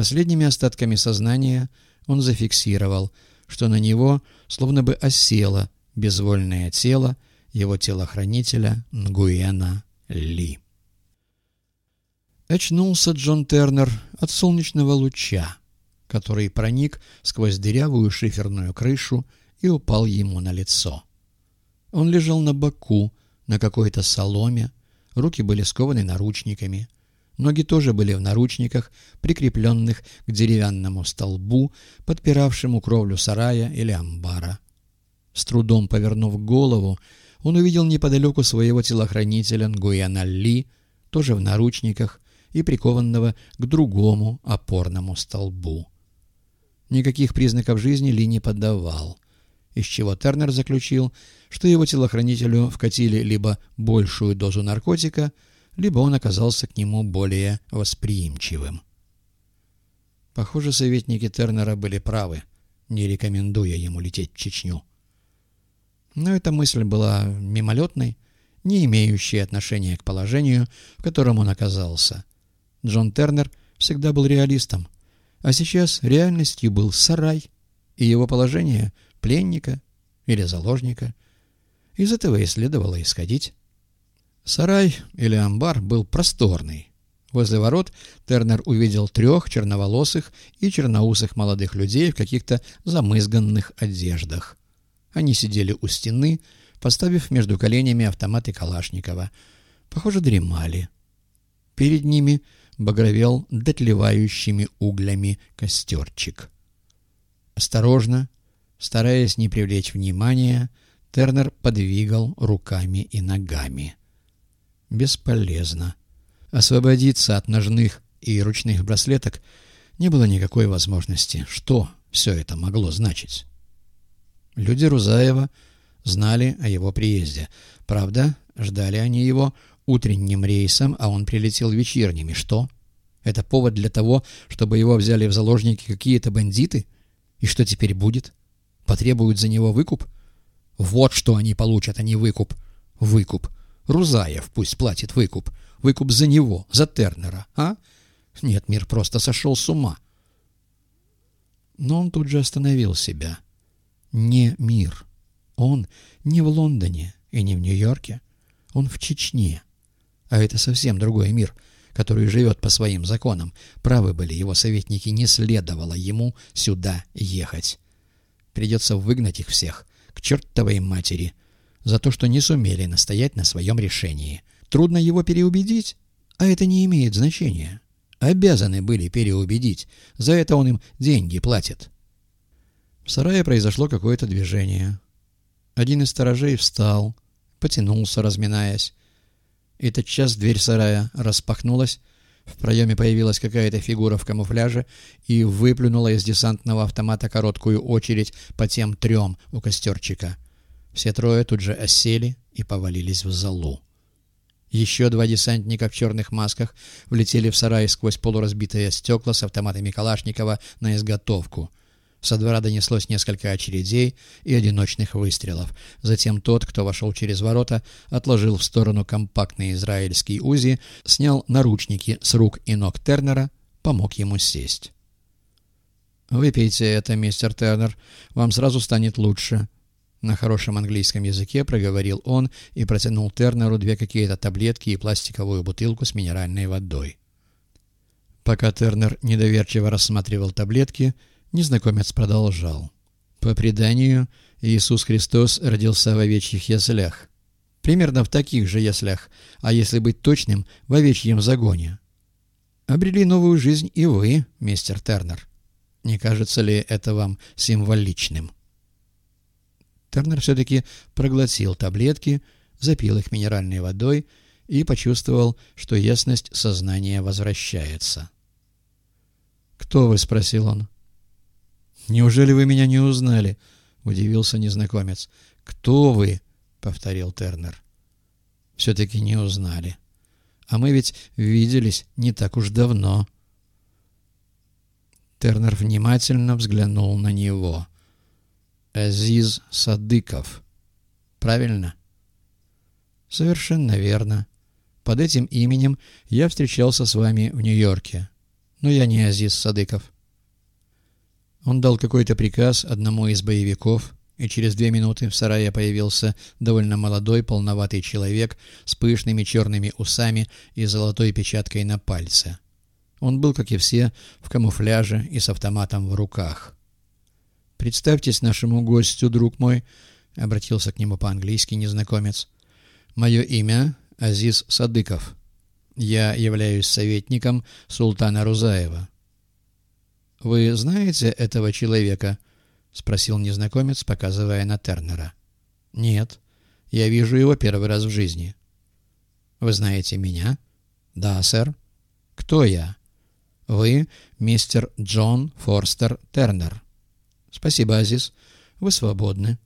Последними остатками сознания он зафиксировал, что на него словно бы осело безвольное тело его телохранителя Нгуена Ли. Очнулся Джон Тернер от солнечного луча, который проник сквозь дырявую шиферную крышу и упал ему на лицо. Он лежал на боку, на какой-то соломе, руки были скованы наручниками, ноги тоже были в наручниках, прикрепленных к деревянному столбу, подпиравшему кровлю сарая или амбара. С трудом повернув голову, он увидел неподалеку своего телохранителя Нгуяна Ли, тоже в наручниках и прикованного к другому опорному столбу. Никаких признаков жизни Ли не подавал, из чего Тернер заключил, что его телохранителю вкатили либо большую дозу наркотика, либо он оказался к нему более восприимчивым. Похоже, советники Тернера были правы, не рекомендуя ему лететь в Чечню. Но эта мысль была мимолетной, не имеющей отношения к положению, в котором он оказался. Джон Тернер всегда был реалистом, а сейчас реальностью был сарай и его положение пленника или заложника. Из этого и следовало исходить. Сарай или амбар был просторный. Возле ворот Тернер увидел трех черноволосых и черноусых молодых людей в каких-то замызганных одеждах. Они сидели у стены, поставив между коленями автоматы Калашникова. Похоже, дремали. Перед ними багровел дотлевающими углями костерчик. Осторожно, стараясь не привлечь внимания, Тернер подвигал руками и ногами. Бесполезно. Освободиться от ножных и ручных браслеток не было никакой возможности. Что все это могло значить? Люди Рузаева знали о его приезде. Правда, ждали они его утренним рейсом, а он прилетел вечерним. И что? Это повод для того, чтобы его взяли в заложники какие-то бандиты? И что теперь будет? Потребуют за него выкуп? Вот что они получат, а не выкуп. Выкуп. Рузаев пусть платит выкуп. Выкуп за него, за Тернера, а? Нет, мир просто сошел с ума. Но он тут же остановил себя. — не мир. Он не в Лондоне и не в Нью-Йорке. Он в Чечне. А это совсем другой мир, который живет по своим законам. Правы были его советники, не следовало ему сюда ехать. Придется выгнать их всех к чертовой матери за то, что не сумели настоять на своем решении. Трудно его переубедить, а это не имеет значения. Обязаны были переубедить, за это он им деньги платит. В сарае произошло какое-то движение. Один из сторожей встал, потянулся, разминаясь. И тотчас дверь сарая распахнулась, в проеме появилась какая-то фигура в камуфляже и выплюнула из десантного автомата короткую очередь по тем трем у костерчика. Все трое тут же осели и повалились в залу. Еще два десантника в черных масках влетели в сарай сквозь полуразбитые стекла с автоматами Калашникова на изготовку. Со двора донеслось несколько очередей и одиночных выстрелов. Затем тот, кто вошел через ворота, отложил в сторону компактный израильский УЗИ, снял наручники с рук и ног Тернера, помог ему сесть. «Выпейте это, мистер Тернер, вам сразу станет лучше». На хорошем английском языке проговорил он и протянул Тернеру две какие-то таблетки и пластиковую бутылку с минеральной водой. Пока Тернер недоверчиво рассматривал таблетки, Незнакомец продолжал. По преданию, Иисус Христос родился в овечьих яслях. Примерно в таких же яслях, а если быть точным, в овечьем загоне. Обрели новую жизнь и вы, мистер Тернер. Не кажется ли это вам символичным? Тернер все-таки проглотил таблетки, запил их минеральной водой и почувствовал, что ясность сознания возвращается. «Кто вы?» — спросил он. «Неужели вы меня не узнали?» — удивился незнакомец. «Кто вы?» — повторил Тернер. «Все-таки не узнали. А мы ведь виделись не так уж давно». Тернер внимательно взглянул на него. «Азиз Садыков. Правильно?» «Совершенно верно. Под этим именем я встречался с вами в Нью-Йорке. но я не Азиз Садыков». Он дал какой-то приказ одному из боевиков, и через две минуты в сарае появился довольно молодой полноватый человек с пышными черными усами и золотой печаткой на пальце. Он был, как и все, в камуфляже и с автоматом в руках. «Представьтесь нашему гостю, друг мой», — обратился к нему по-английски незнакомец. «Мое имя Азиз Садыков. Я являюсь советником султана Рузаева». «Вы знаете этого человека?» — спросил незнакомец, показывая на Тернера. «Нет. Я вижу его первый раз в жизни». «Вы знаете меня?» «Да, сэр». «Кто я?» «Вы мистер Джон Форстер Тернер». «Спасибо, Азиз. Вы свободны».